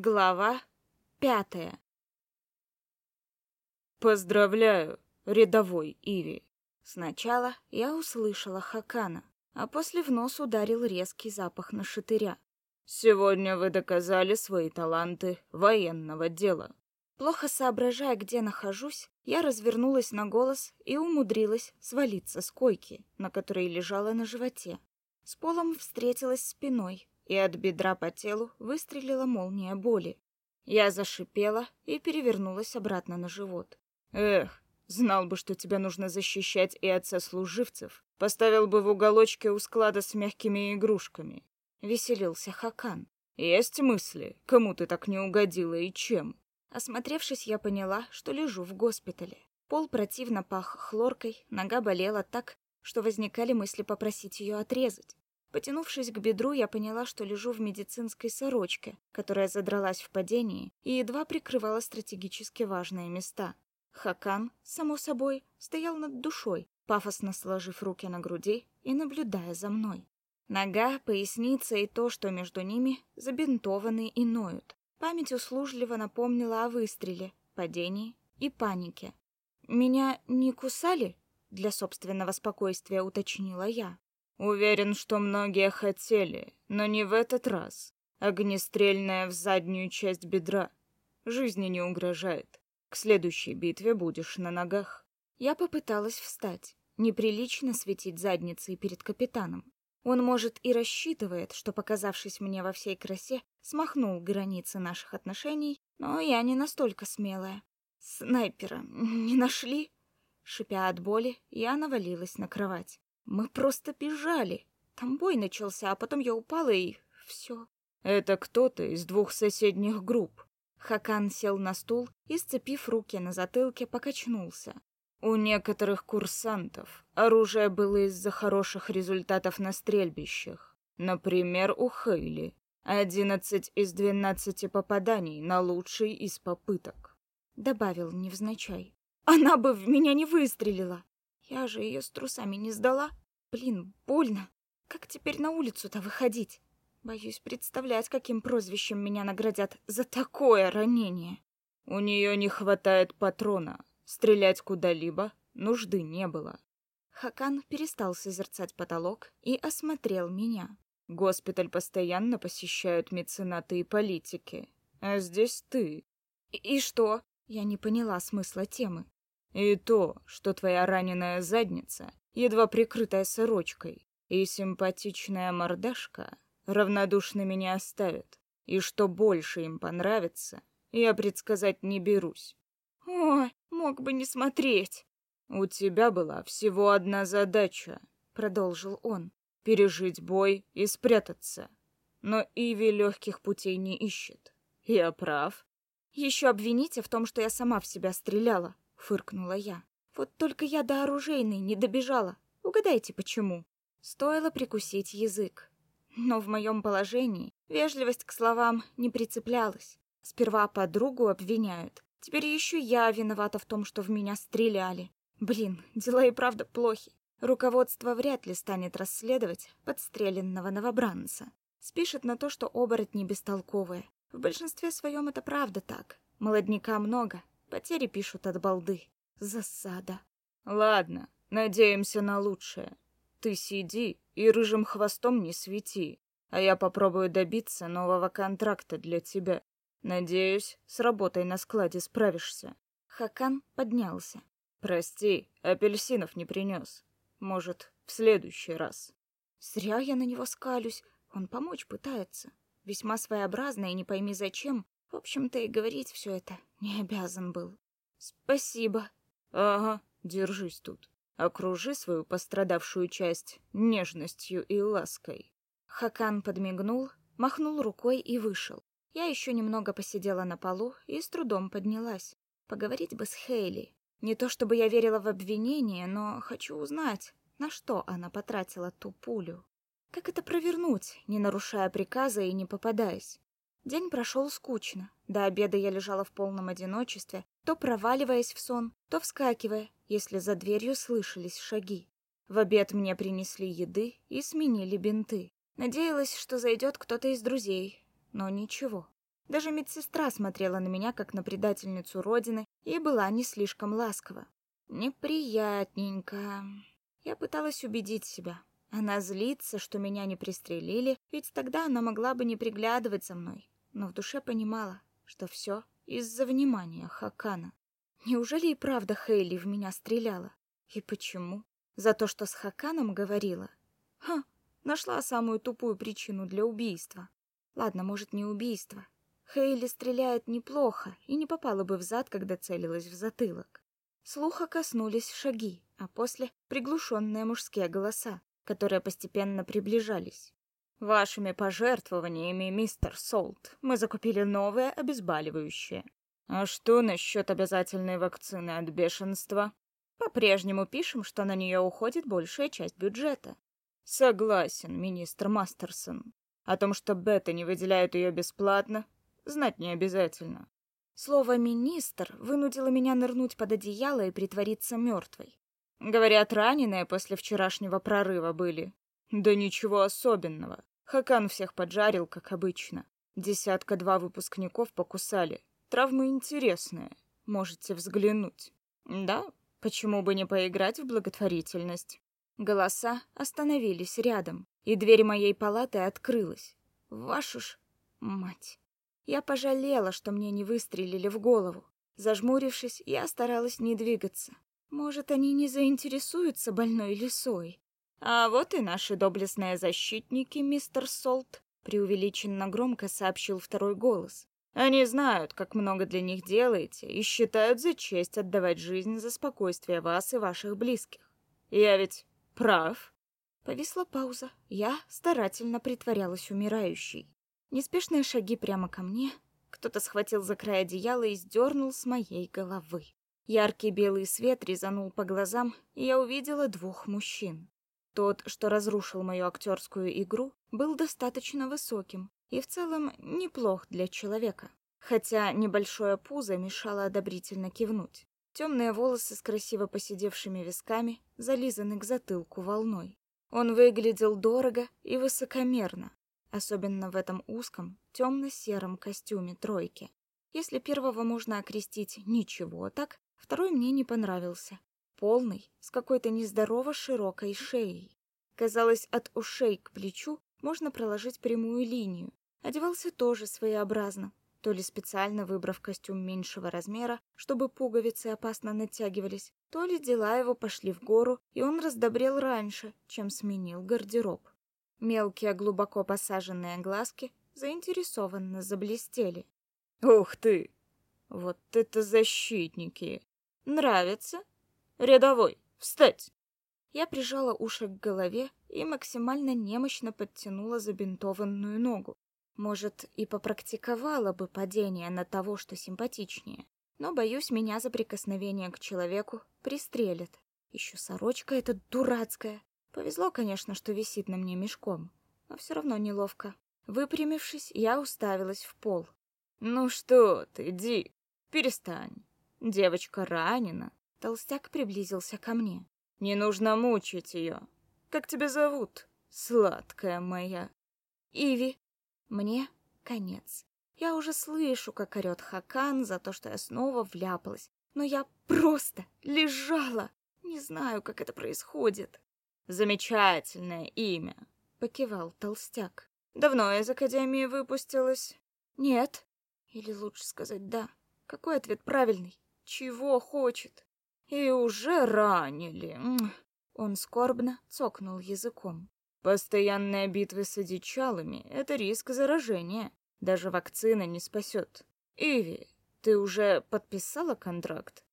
Глава пятая. Поздравляю, рядовой Иви. Сначала я услышала Хакана, а после в нос ударил резкий запах нашатыря. Сегодня вы доказали свои таланты военного дела. Плохо соображая, где нахожусь, я развернулась на голос и умудрилась свалиться с койки, на которой лежала на животе. С полом встретилась спиной, и от бедра по телу выстрелила молния боли. Я зашипела и перевернулась обратно на живот. Эх, знал бы, что тебя нужно защищать и от сослуживцев, поставил бы в уголочке у склада с мягкими игрушками. Веселился Хакан. Есть мысли, кому ты так не угодила и чем? Осмотревшись, я поняла, что лежу в госпитале. Пол противно пах хлоркой, нога болела так, что возникали мысли попросить ее отрезать. Потянувшись к бедру, я поняла, что лежу в медицинской сорочке, которая задралась в падении и едва прикрывала стратегически важные места. Хакан, само собой, стоял над душой, пафосно сложив руки на груди и наблюдая за мной. Нога, поясница и то, что между ними, забинтованы и ноют. Память услужливо напомнила о выстреле, падении и панике. «Меня не кусали?» — для собственного спокойствия уточнила я. Уверен, что многие хотели, но не в этот раз. Огнестрельная в заднюю часть бедра. Жизни не угрожает. К следующей битве будешь на ногах. Я попыталась встать. Неприлично светить задницей перед капитаном. Он, может, и рассчитывает, что, показавшись мне во всей красе, смахнул границы наших отношений, но я не настолько смелая. Снайпера не нашли? Шипя от боли, я навалилась на кровать. Мы просто бежали. Там бой начался, а потом я упала и все. Это кто-то из двух соседних групп. Хакан сел на стул и, сцепив руки на затылке, покачнулся. У некоторых курсантов оружие было из-за хороших результатов на стрельбищах. Например, у Хейли. Одиннадцать из двенадцати попаданий на лучший из попыток. Добавил невзначай. Она бы в меня не выстрелила. Я же ее с трусами не сдала. Блин, больно. Как теперь на улицу-то выходить? Боюсь представлять, каким прозвищем меня наградят за такое ранение. У нее не хватает патрона. Стрелять куда-либо нужды не было. Хакан перестал созерцать потолок и осмотрел меня. Госпиталь постоянно посещают меценаты и политики. А здесь ты. И, и что? Я не поняла смысла темы. И то, что твоя раненая задница, едва прикрытая сорочкой, и симпатичная мордашка равнодушными не оставят, и что больше им понравится, я предсказать не берусь. Ой, мог бы не смотреть. У тебя была всего одна задача, продолжил он, пережить бой и спрятаться. Но Иви легких путей не ищет. Я прав. Еще обвините в том, что я сама в себя стреляла фыркнула я. Вот только я до оружейной не добежала. Угадайте, почему? Стоило прикусить язык. Но в моем положении вежливость к словам не прицеплялась. Сперва подругу обвиняют. Теперь еще я виновата в том, что в меня стреляли. Блин, дела и правда плохи. Руководство вряд ли станет расследовать подстреленного новобранца. Спишет на то, что оборотни бестолковые. В большинстве своем это правда так. Молодняка много, Потери пишут от балды. Засада. Ладно, надеемся на лучшее. Ты сиди и рыжим хвостом не свети, а я попробую добиться нового контракта для тебя. Надеюсь, с работой на складе справишься. Хакан поднялся. Прости, апельсинов не принес. Может, в следующий раз. Зря я на него скалюсь. Он помочь пытается. Весьма своеобразно и не пойми зачем, в общем-то и говорить все это не обязан был. Спасибо. Ага, держись тут. Окружи свою пострадавшую часть нежностью и лаской. Хакан подмигнул, махнул рукой и вышел. Я еще немного посидела на полу и с трудом поднялась. Поговорить бы с Хейли. Не то чтобы я верила в обвинение, но хочу узнать, на что она потратила ту пулю. Как это провернуть, не нарушая приказа и не попадаясь? День прошел скучно. До обеда я лежала в полном одиночестве, то проваливаясь в сон, то вскакивая, если за дверью слышались шаги. В обед мне принесли еды и сменили бинты. Надеялась, что зайдет кто-то из друзей, но ничего. Даже медсестра смотрела на меня, как на предательницу Родины, и была не слишком ласкова. Неприятненько. Я пыталась убедить себя. Она злится, что меня не пристрелили, ведь тогда она могла бы не приглядывать за мной. Но в душе понимала, что все из-за внимания Хакана. Неужели и правда Хейли в меня стреляла? И почему? За то, что с Хаканом говорила? Ха, нашла самую тупую причину для убийства. Ладно, может, не убийство. Хейли стреляет неплохо и не попала бы в зад, когда целилась в затылок. Слуха коснулись шаги, а после приглушенные мужские голоса, которые постепенно приближались. Вашими пожертвованиями, мистер Солт, мы закупили новое обезболивающее. А что насчет обязательной вакцины от бешенства? По-прежнему пишем, что на нее уходит большая часть бюджета. Согласен, министр Мастерсон. О том, что Бета не выделяют ее бесплатно, знать не обязательно. Слово «министр» вынудило меня нырнуть под одеяло и притвориться мертвой. Говорят, раненые после вчерашнего прорыва были. Да ничего особенного. Хакан всех поджарил, как обычно. Десятка-два выпускников покусали. Травмы интересные. Можете взглянуть. Да, почему бы не поиграть в благотворительность? Голоса остановились рядом, и дверь моей палаты открылась. Вашу ж мать. Я пожалела, что мне не выстрелили в голову. Зажмурившись, я старалась не двигаться. Может, они не заинтересуются больной лисой. А вот и наши доблестные защитники, мистер Солт, преувеличенно громко сообщил второй голос. Они знают, как много для них делаете, и считают за честь отдавать жизнь за спокойствие вас и ваших близких. Я ведь прав. Повисла пауза. Я старательно притворялась умирающей. Неспешные шаги прямо ко мне. Кто-то схватил за край одеяла и сдернул с моей головы. Яркий белый свет резанул по глазам, и я увидела двух мужчин. Тот, что разрушил мою актерскую игру, был достаточно высоким и в целом неплох для человека. Хотя небольшое пузо мешало одобрительно кивнуть. Темные волосы с красиво посидевшими висками зализаны к затылку волной. Он выглядел дорого и высокомерно, особенно в этом узком темно-сером костюме тройки. Если первого можно окрестить ничего так, Второй мне не понравился. Полный, с какой-то нездорово широкой шеей. Казалось, от ушей к плечу можно проложить прямую линию. Одевался тоже своеобразно, то ли специально выбрав костюм меньшего размера, чтобы пуговицы опасно натягивались, то ли дела его пошли в гору, и он раздобрел раньше, чем сменил гардероб. Мелкие, глубоко посаженные глазки заинтересованно заблестели. «Ух ты! Вот это защитники! Нравится? Рядовой, встать!» Я прижала уши к голове и максимально немощно подтянула забинтованную ногу. Может, и попрактиковала бы падение на того, что симпатичнее. Но, боюсь, меня за прикосновение к человеку пристрелят. Еще сорочка эта дурацкая. Повезло, конечно, что висит на мне мешком. Но все равно неловко. Выпрямившись, я уставилась в пол. «Ну что ты, Ди, перестань. Девочка ранена. Толстяк приблизился ко мне. Не нужно мучить ее. Как тебя зовут, сладкая моя? Иви. Мне конец. Я уже слышу, как орет Хакан за то, что я снова вляпалась. Но я просто лежала. Не знаю, как это происходит. Замечательное имя, покивал толстяк. Давно из академии выпустилась? Нет. Или лучше сказать да. Какой ответ правильный? Чего хочет? И уже ранили. Он скорбно цокнул языком. Постоянные битвы с одичалами — это риск заражения. Даже вакцина не спасет. Иви, ты уже подписала контракт?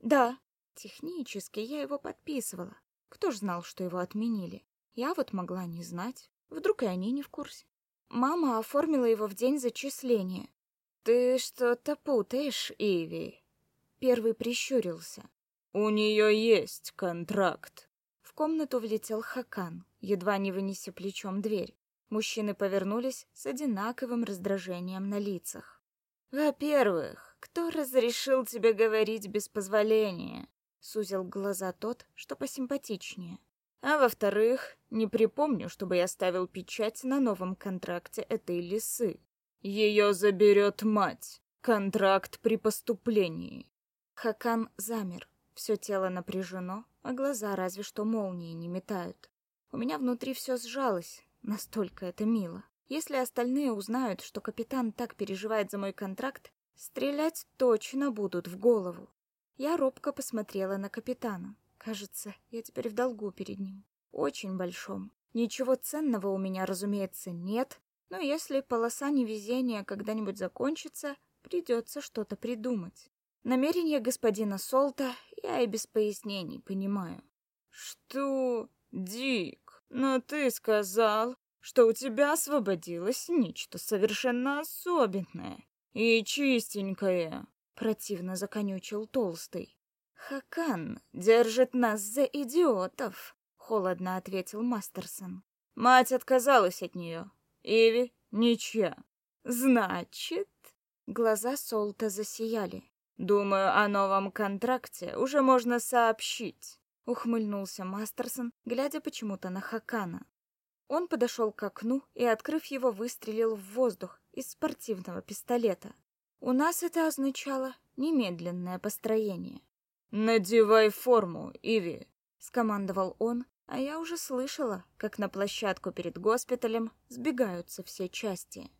Да, технически я его подписывала. Кто ж знал, что его отменили? Я вот могла не знать. Вдруг и они не в курсе. Мама оформила его в день зачисления. Ты что-то путаешь, Иви. Первый прищурился. «У нее есть контракт». В комнату влетел Хакан, едва не вынеся плечом дверь. Мужчины повернулись с одинаковым раздражением на лицах. «Во-первых, кто разрешил тебе говорить без позволения?» Сузил глаза тот, что посимпатичнее. «А во-вторых, не припомню, чтобы я ставил печать на новом контракте этой лисы. Ее заберет мать. Контракт при поступлении. Хакан замер. Все тело напряжено, а глаза разве что молнии не метают. У меня внутри все сжалось, настолько это мило. Если остальные узнают, что капитан так переживает за мой контракт, стрелять точно будут в голову. Я робко посмотрела на капитана. Кажется, я теперь в долгу перед ним. Очень большом. Ничего ценного у меня, разумеется, нет, но если полоса невезения когда-нибудь закончится, придется что-то придумать. Намерение господина Солта я и без пояснений понимаю. Что, Дик, но ты сказал, что у тебя освободилось нечто совершенно особенное и чистенькое, противно законючил толстый. Хакан держит нас за идиотов, холодно ответил Мастерсон. Мать отказалась от нее. Иви ничья. Значит, глаза Солта засияли. Думаю, о новом контракте уже можно сообщить, ухмыльнулся Мастерсон, глядя почему-то на Хакана. Он подошел к окну и, открыв его, выстрелил в воздух из спортивного пистолета. У нас это означало немедленное построение. «Надевай форму, Иви», — скомандовал он, а я уже слышала, как на площадку перед госпиталем сбегаются все части.